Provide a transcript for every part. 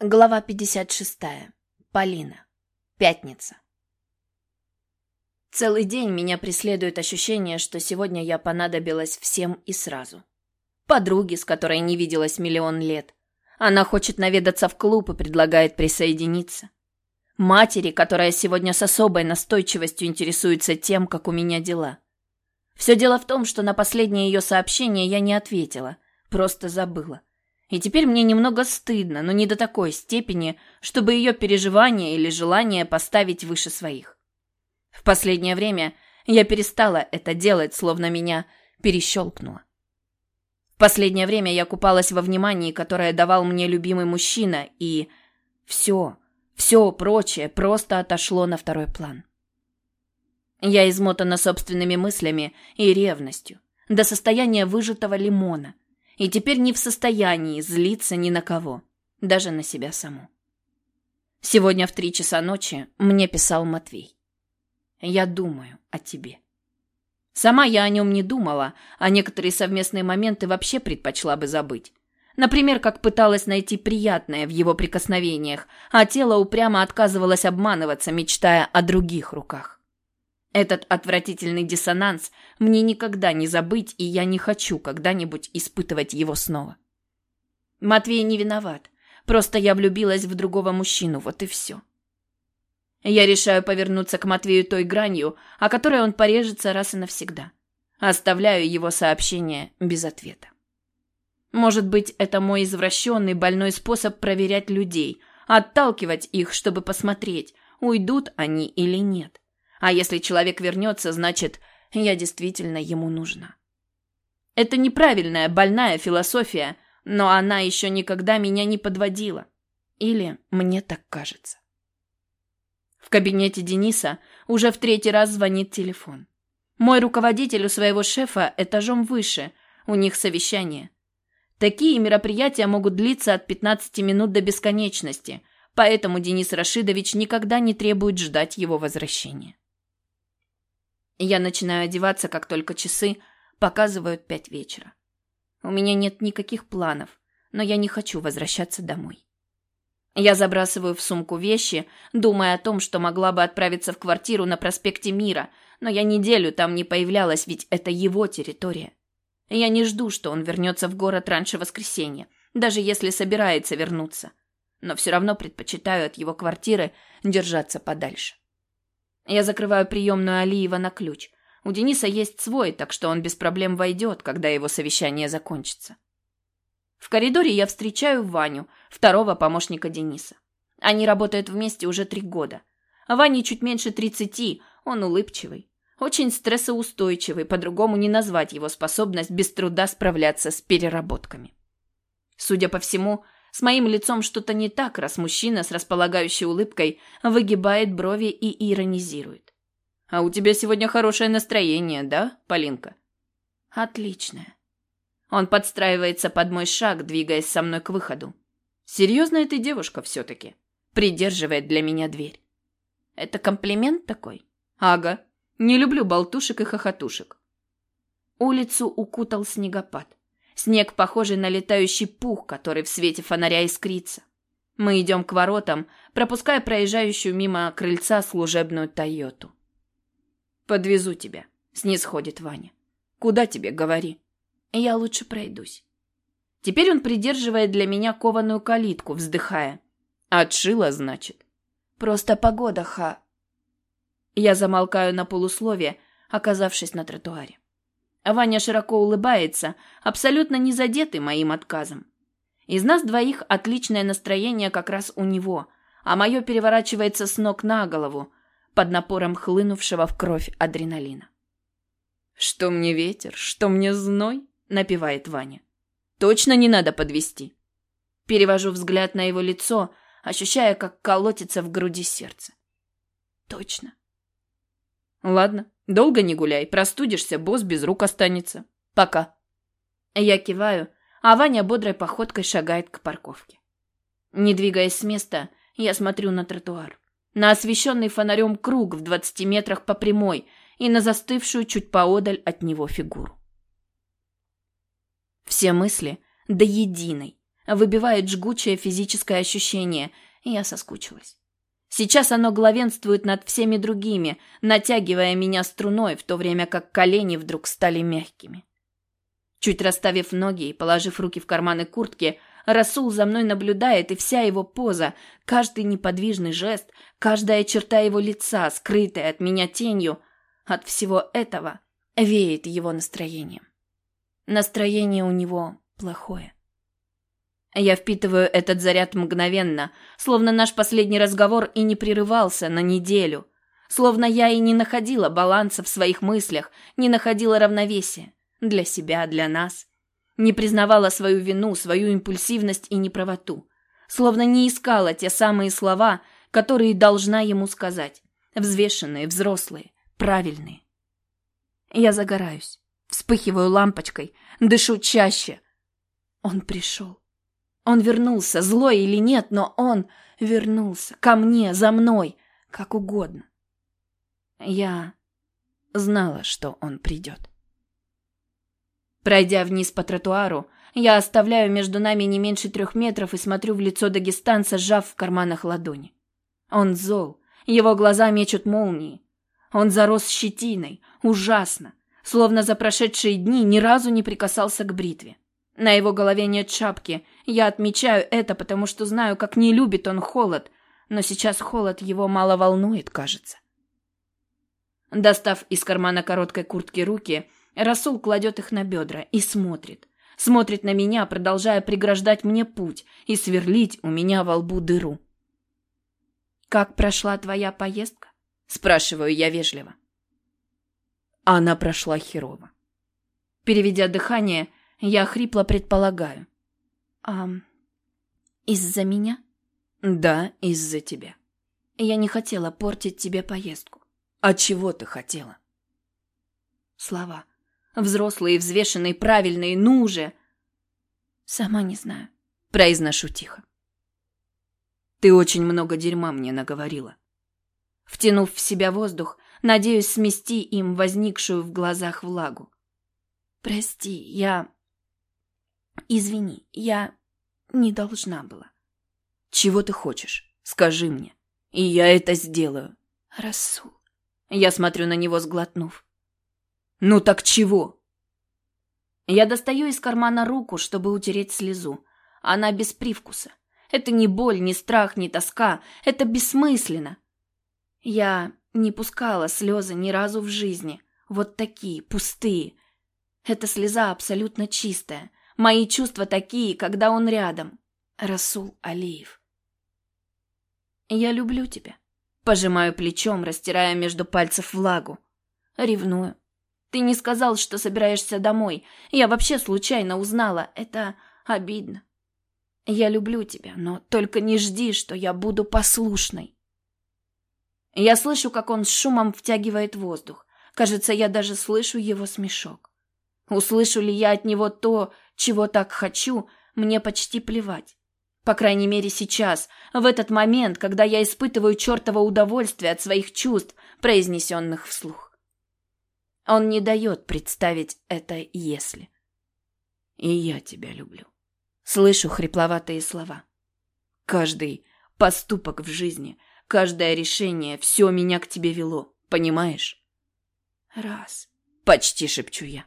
Глава 56. Полина. Пятница. Целый день меня преследует ощущение, что сегодня я понадобилась всем и сразу. Подруге, с которой не виделась миллион лет. Она хочет наведаться в клуб и предлагает присоединиться. Матери, которая сегодня с особой настойчивостью интересуется тем, как у меня дела. Все дело в том, что на последнее ее сообщение я не ответила, просто забыла. И теперь мне немного стыдно, но не до такой степени, чтобы ее переживания или желание поставить выше своих. В последнее время я перестала это делать, словно меня перещелкнуло. В последнее время я купалась во внимании, которое давал мне любимый мужчина, и все, все прочее просто отошло на второй план. Я измотана собственными мыслями и ревностью, до состояния выжатого лимона – и теперь не в состоянии злиться ни на кого, даже на себя саму. Сегодня в три часа ночи мне писал Матвей. «Я думаю о тебе». Сама я о нем не думала, а некоторые совместные моменты вообще предпочла бы забыть. Например, как пыталась найти приятное в его прикосновениях, а тело упрямо отказывалось обманываться, мечтая о других руках. Этот отвратительный диссонанс мне никогда не забыть, и я не хочу когда-нибудь испытывать его снова. Матвей не виноват. Просто я влюбилась в другого мужчину, вот и все. Я решаю повернуться к Матвею той гранью, о которой он порежется раз и навсегда. Оставляю его сообщение без ответа. Может быть, это мой извращенный больной способ проверять людей, отталкивать их, чтобы посмотреть, уйдут они или нет. А если человек вернется, значит, я действительно ему нужна. Это неправильная, больная философия, но она еще никогда меня не подводила. Или мне так кажется. В кабинете Дениса уже в третий раз звонит телефон. Мой руководитель у своего шефа этажом выше, у них совещание. Такие мероприятия могут длиться от 15 минут до бесконечности, поэтому Денис Рашидович никогда не требует ждать его возвращения. Я начинаю одеваться, как только часы показывают пять вечера. У меня нет никаких планов, но я не хочу возвращаться домой. Я забрасываю в сумку вещи, думая о том, что могла бы отправиться в квартиру на проспекте Мира, но я неделю там не появлялась, ведь это его территория. Я не жду, что он вернется в город раньше воскресенья, даже если собирается вернуться. Но все равно предпочитаю от его квартиры держаться подальше. Я закрываю приемную Алиева на ключ. У Дениса есть свой, так что он без проблем войдет, когда его совещание закончится. В коридоре я встречаю Ваню, второго помощника Дениса. Они работают вместе уже три года. Ване чуть меньше тридцати, он улыбчивый. Очень стрессоустойчивый, по-другому не назвать его способность без труда справляться с переработками. Судя по всему, с моим лицом что-то не так, раз мужчина с располагающей улыбкой выгибает брови и иронизирует. «А у тебя сегодня хорошее настроение, да, Полинка?» «Отличное». Он подстраивается под мой шаг, двигаясь со мной к выходу. «Серьезная ты девушка все-таки», придерживает для меня дверь. «Это комплимент такой?» «Ага. Не люблю болтушек и хохотушек». Улицу укутал снегопад. Снег, похожий на летающий пух, который в свете фонаря искрится. Мы идем к воротам, пропуская проезжающую мимо крыльца служебную Тойоту. «Подвезу тебя», — снисходит Ваня. «Куда тебе, говори?» «Я лучше пройдусь». Теперь он придерживает для меня кованую калитку, вздыхая. «Отшила, значит?» «Просто погода, ха...» Я замолкаю на полусловие, оказавшись на тротуаре. Ваня широко улыбается, абсолютно не задетый моим отказом. Из нас двоих отличное настроение как раз у него, а мое переворачивается с ног на голову под напором хлынувшего в кровь адреналина. «Что мне ветер, что мне зной?» — напевает Ваня. «Точно не надо подвести. Перевожу взгляд на его лицо, ощущая, как колотится в груди сердце. «Точно». «Ладно, Долго не гуляй, простудишься, босс без рук останется. Пока. Я киваю, а Ваня бодрой походкой шагает к парковке. Не двигаясь с места, я смотрю на тротуар. На освещенный фонарем круг в двадцати метрах по прямой и на застывшую чуть поодаль от него фигуру. Все мысли до единой Выбивает жгучее физическое ощущение, и я соскучилась. Сейчас оно главенствует над всеми другими, натягивая меня струной, в то время как колени вдруг стали мягкими. Чуть расставив ноги и положив руки в карманы куртки, Расул за мной наблюдает, и вся его поза, каждый неподвижный жест, каждая черта его лица, скрытая от меня тенью, от всего этого веет его настроением. Настроение у него плохое. Я впитываю этот заряд мгновенно, словно наш последний разговор и не прерывался на неделю. Словно я и не находила баланса в своих мыслях, не находила равновесия. Для себя, для нас. Не признавала свою вину, свою импульсивность и неправоту. Словно не искала те самые слова, которые должна ему сказать. Взвешенные, взрослые, правильные. Я загораюсь, вспыхиваю лампочкой, дышу чаще. Он пришел. Он вернулся, злой или нет, но он вернулся ко мне, за мной, как угодно. Я знала, что он придет. Пройдя вниз по тротуару, я оставляю между нами не меньше трех метров и смотрю в лицо дагестанца, сжав в карманах ладони. Он зол, его глаза мечут молнии. Он зарос щетиной, ужасно, словно за прошедшие дни ни разу не прикасался к бритве. На его голове нет шапки. Я отмечаю это, потому что знаю, как не любит он холод. Но сейчас холод его мало волнует, кажется. Достав из кармана короткой куртки руки, Расул кладет их на бедра и смотрит. Смотрит на меня, продолжая преграждать мне путь и сверлить у меня во лбу дыру. «Как прошла твоя поездка?» – спрашиваю я вежливо. Она прошла херово. Переведя дыхание, я хрипло предполагаю. «А из-за меня?» «Да, из-за тебя». «Я не хотела портить тебе поездку». «А чего ты хотела?» Слова. Взрослые, взвешенные, правильные, ну уже. «Сама не знаю», — произношу тихо. «Ты очень много дерьма мне наговорила». Втянув в себя воздух, надеюсь смести им возникшую в глазах влагу. «Прости, я...» Извини, я не должна была. Чего ты хочешь? Скажи мне. И я это сделаю. Расул. Я смотрю на него, сглотнув. Ну так чего? Я достаю из кармана руку, чтобы утереть слезу. Она без привкуса. Это не боль, не страх, не тоска. Это бессмысленно. Я не пускала слезы ни разу в жизни. Вот такие, пустые. Эта слеза абсолютно чистая. Мои чувства такие, когда он рядом. Расул Алиев. Я люблю тебя. Пожимаю плечом, растирая между пальцев влагу. Ревную. Ты не сказал, что собираешься домой. Я вообще случайно узнала. Это обидно. Я люблю тебя, но только не жди, что я буду послушной. Я слышу, как он с шумом втягивает воздух. Кажется, я даже слышу его смешок. Услышу ли я от него то, чего так хочу, мне почти плевать. По крайней мере сейчас, в этот момент, когда я испытываю чертово удовольствие от своих чувств, произнесенных вслух. Он не дает представить это «если». И я тебя люблю. Слышу хрипловатые слова. Каждый поступок в жизни, каждое решение, все меня к тебе вело, понимаешь? Раз. Почти шепчу я.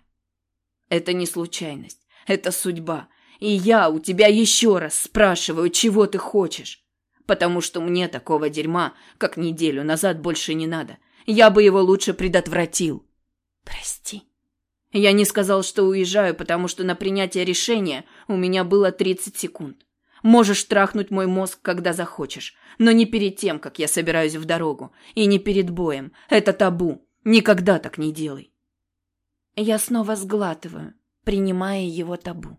Это не случайность. Это судьба. И я у тебя еще раз спрашиваю, чего ты хочешь. Потому что мне такого дерьма, как неделю назад, больше не надо. Я бы его лучше предотвратил. Прости. Я не сказал, что уезжаю, потому что на принятие решения у меня было 30 секунд. Можешь трахнуть мой мозг, когда захочешь, но не перед тем, как я собираюсь в дорогу, и не перед боем. Это табу. Никогда так не делай. Я снова сглатываю принимая его табу.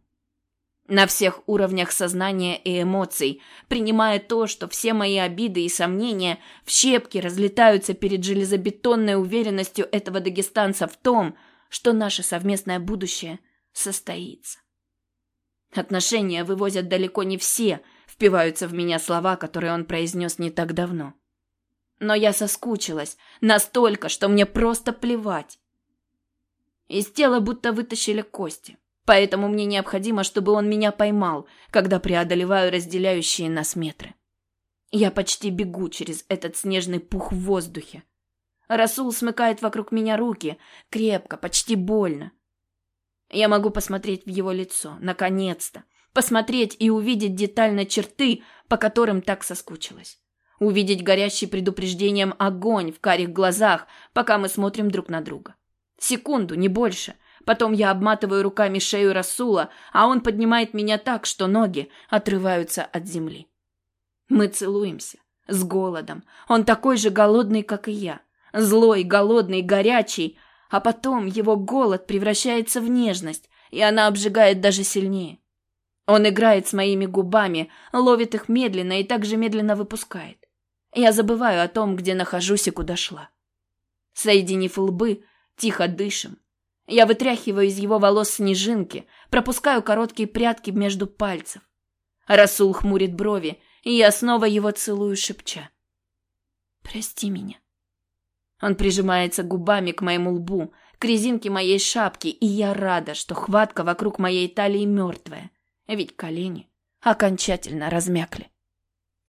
На всех уровнях сознания и эмоций, принимая то, что все мои обиды и сомнения в щепки разлетаются перед железобетонной уверенностью этого дагестанца в том, что наше совместное будущее состоится. Отношения вывозят далеко не все, впиваются в меня слова, которые он произнес не так давно. Но я соскучилась настолько, что мне просто плевать. Из тела будто вытащили кости. Поэтому мне необходимо, чтобы он меня поймал, когда преодолеваю разделяющие нас метры. Я почти бегу через этот снежный пух в воздухе. Расул смыкает вокруг меня руки, крепко, почти больно. Я могу посмотреть в его лицо, наконец-то. Посмотреть и увидеть детально черты, по которым так соскучилась. Увидеть горящий предупреждением огонь в карих глазах, пока мы смотрим друг на друга. Секунду, не больше. Потом я обматываю руками шею Расула, а он поднимает меня так, что ноги отрываются от земли. Мы целуемся. С голодом. Он такой же голодный, как и я. Злой, голодный, горячий. А потом его голод превращается в нежность, и она обжигает даже сильнее. Он играет с моими губами, ловит их медленно и также медленно выпускает. Я забываю о том, где нахожусь и куда шла. Соединив лбы, тихо дышим. Я вытряхиваю из его волос снежинки, пропускаю короткие прядки между пальцев. Расул хмурит брови, и я снова его целую, шепча. «Прости меня». Он прижимается губами к моему лбу, к резинке моей шапки, и я рада, что хватка вокруг моей талии мертвая, ведь колени окончательно размякли.